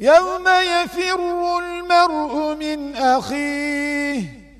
يوم يفر المرء من أخيه